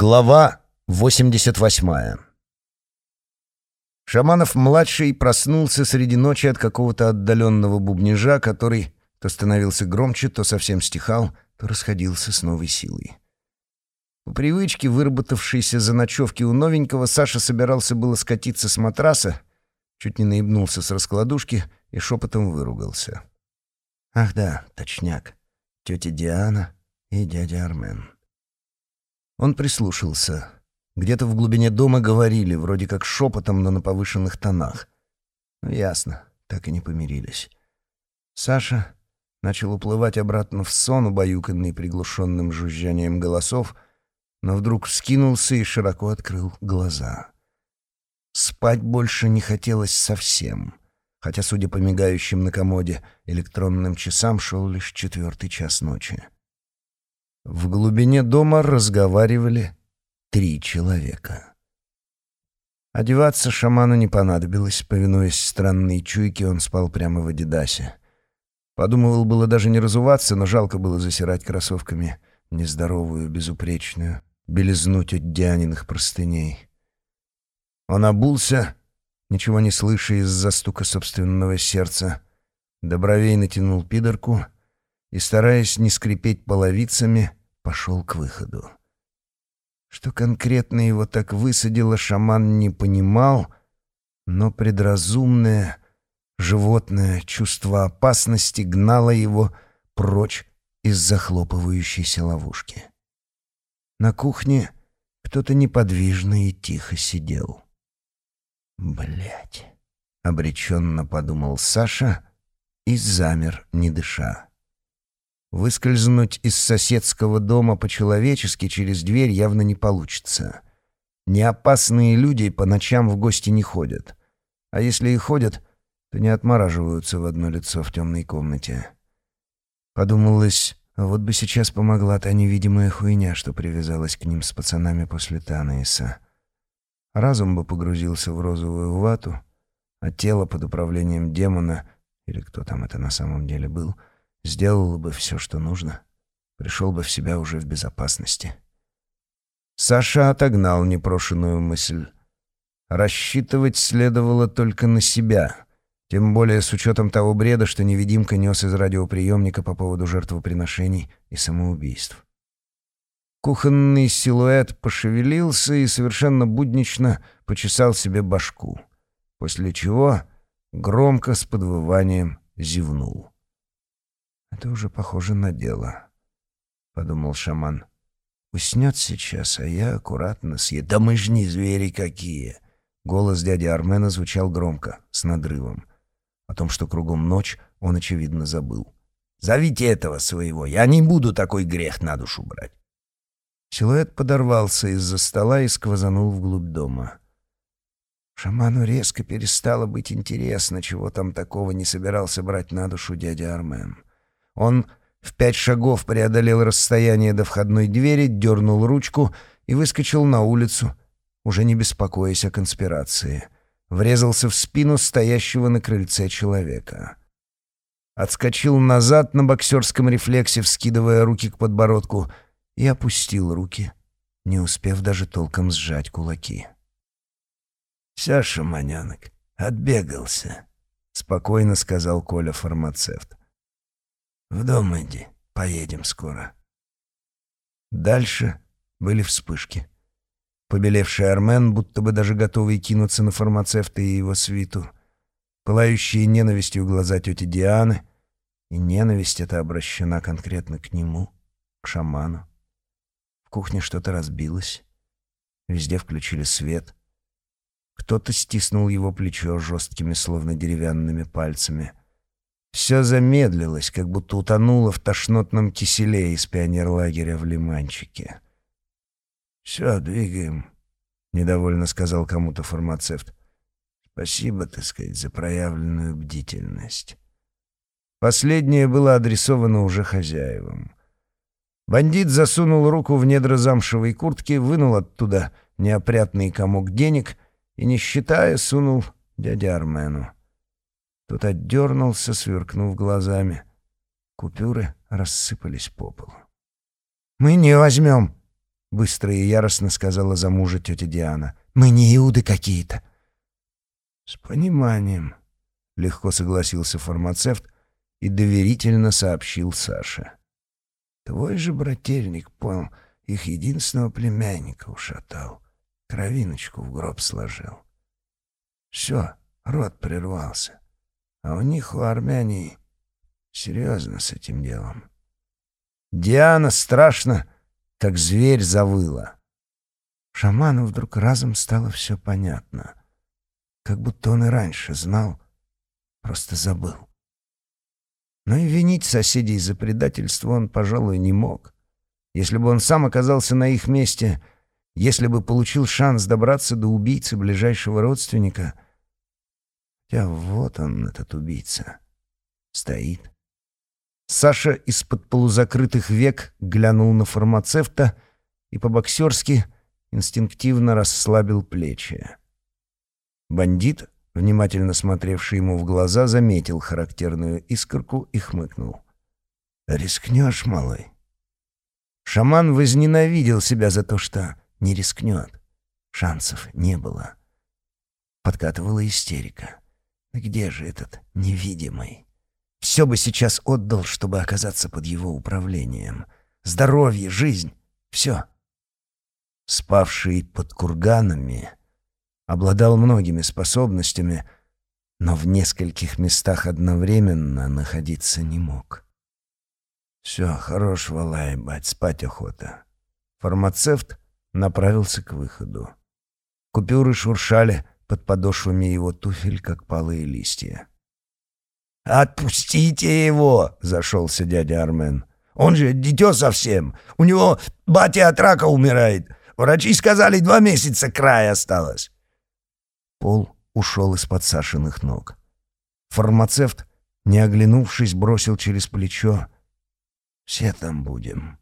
Глава 88 Шаманов-младший проснулся среди ночи от какого-то отдаленного бубнижа, который то становился громче, то совсем стихал, то расходился с новой силой. По привычке, выработавшейся за ночевки у новенького, Саша собирался было скатиться с матраса, чуть не наебнулся с раскладушки и шепотом выругался. Ах да, точняк, тетя Диана и дядя Армен. Он прислушался. Где-то в глубине дома говорили, вроде как шепотом, но на повышенных тонах. Ну, ясно, так и не помирились. Саша начал уплывать обратно в сон, убаюканный приглушенным жужжанием голосов, но вдруг вскинулся и широко открыл глаза. Спать больше не хотелось совсем, хотя, судя по мигающим на комоде электронным часам, шел лишь четвертый час ночи. В глубине дома разговаривали три человека. Одеваться шаману не понадобилось, повинуясь странной чуйке, он спал прямо в Адидасе. Подумывал было даже не разуваться, но жалко было засирать кроссовками нездоровую, безупречную, белизну теть Дианиных простыней. Он обулся, ничего не слыша из-за стука собственного сердца, до бровей натянул пидорку — и, стараясь не скрипеть половицами, пошел к выходу. Что конкретно его так высадило, шаман не понимал, но предразумное животное чувство опасности гнало его прочь из захлопывающейся ловушки. На кухне кто-то неподвижно и тихо сидел. Блять, обреченно подумал Саша и замер, не дыша. Выскользнуть из соседского дома по-человечески через дверь явно не получится. Неопасные люди по ночам в гости не ходят. А если и ходят, то не отмораживаются в одно лицо в темной комнате. Подумалось, вот бы сейчас помогла та невидимая хуйня, что привязалась к ним с пацанами после Танаиса. Разум бы погрузился в розовую вату, а тело под управлением демона, или кто там это на самом деле был — сделал бы все, что нужно, пришел бы в себя уже в безопасности. Саша отогнал непрошенную мысль. Рассчитывать следовало только на себя, тем более с учетом того бреда, что невидимка нес из радиоприемника по поводу жертвоприношений и самоубийств. Кухонный силуэт пошевелился и совершенно буднично почесал себе башку, после чего громко с подвыванием зевнул. Это уже похоже на дело, — подумал шаман. Уснет сейчас, а я аккуратно съеду. Да мы ж не звери какие! Голос дяди Армена звучал громко, с надрывом. О том, что кругом ночь, он, очевидно, забыл. «Зовите этого своего, я не буду такой грех на душу брать». Силуэт подорвался из-за стола и сквозанул вглубь дома. Шаману резко перестало быть интересно, чего там такого не собирался брать на душу дядя Армен. Он в пять шагов преодолел расстояние до входной двери, дернул ручку и выскочил на улицу, уже не беспокоясь о конспирации. Врезался в спину стоящего на крыльце человека. Отскочил назад на боксерском рефлексе, вскидывая руки к подбородку, и опустил руки, не успев даже толком сжать кулаки. «Вся, шаманянок, отбегался», — спокойно сказал Коля-фармацевт. В дом иди, поедем скоро. Дальше были вспышки. Побелевший Армен, будто бы даже готовый кинуться на фармацевта и его свиту. Пылающие ненавистью глаза тети Дианы. И ненависть эта обращена конкретно к нему, к шаману. В кухне что-то разбилось. Везде включили свет. Кто-то стиснул его плечо жесткими, словно деревянными пальцами — все замедлилось, как будто утонуло в тошнотном киселе из пионерлагеря в Лиманчике. «Все, двигаем», — недовольно сказал кому-то фармацевт. «Спасибо, так сказать, за проявленную бдительность». Последнее было адресовано уже хозяевам. Бандит засунул руку в недра замшевой куртки, вынул оттуда неопрятный комок денег и, не считая, сунул дяде Армену. Тот отдернулся, сверкнув глазами. Купюры рассыпались по полу. «Мы не возьмем!» — быстро и яростно сказала за мужа тетя Диана. «Мы не иуды какие-то». «С пониманием», — легко согласился фармацевт и доверительно сообщил Саше. «Твой же брательник, понял, их единственного племянника ушатал, кровиночку в гроб сложил. Все, род прервался, а у них, у армяне, серьезно с этим делом». Диана страшно, как зверь завыла. Шаману вдруг разом стало все понятно. Как будто он и раньше знал, просто забыл. Но и винить соседей за предательство он, пожалуй, не мог. Если бы он сам оказался на их месте, если бы получил шанс добраться до убийцы ближайшего родственника... Хотя вот он, этот убийца, стоит. Саша из-под полузакрытых век глянул на фармацевта и по-боксерски инстинктивно расслабил плечи. Бандит, внимательно смотревший ему в глаза, заметил характерную искорку и хмыкнул. «Рискнешь, малый?» Шаман возненавидел себя за то, что не рискнет. Шансов не было. Подкатывала истерика. «Где же этот невидимый?» Все бы сейчас отдал, чтобы оказаться под его управлением. Здоровье, жизнь — все. Спавший под курганами обладал многими способностями, но в нескольких местах одновременно находиться не мог. «Все, хорош, валай, бать, спать охота». Фармацевт направился к выходу. Купюры шуршали под подошвами его туфель, как палые листья. «Отпустите его!» — зашелся дядя Армен. «Он же дитё совсем. У него батя от рака умирает. Врачи сказали, два месяца края осталось». Пол ушел из-под Сашиных ног. Фармацевт, не оглянувшись, бросил через плечо. «Все там будем».